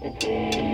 Okay.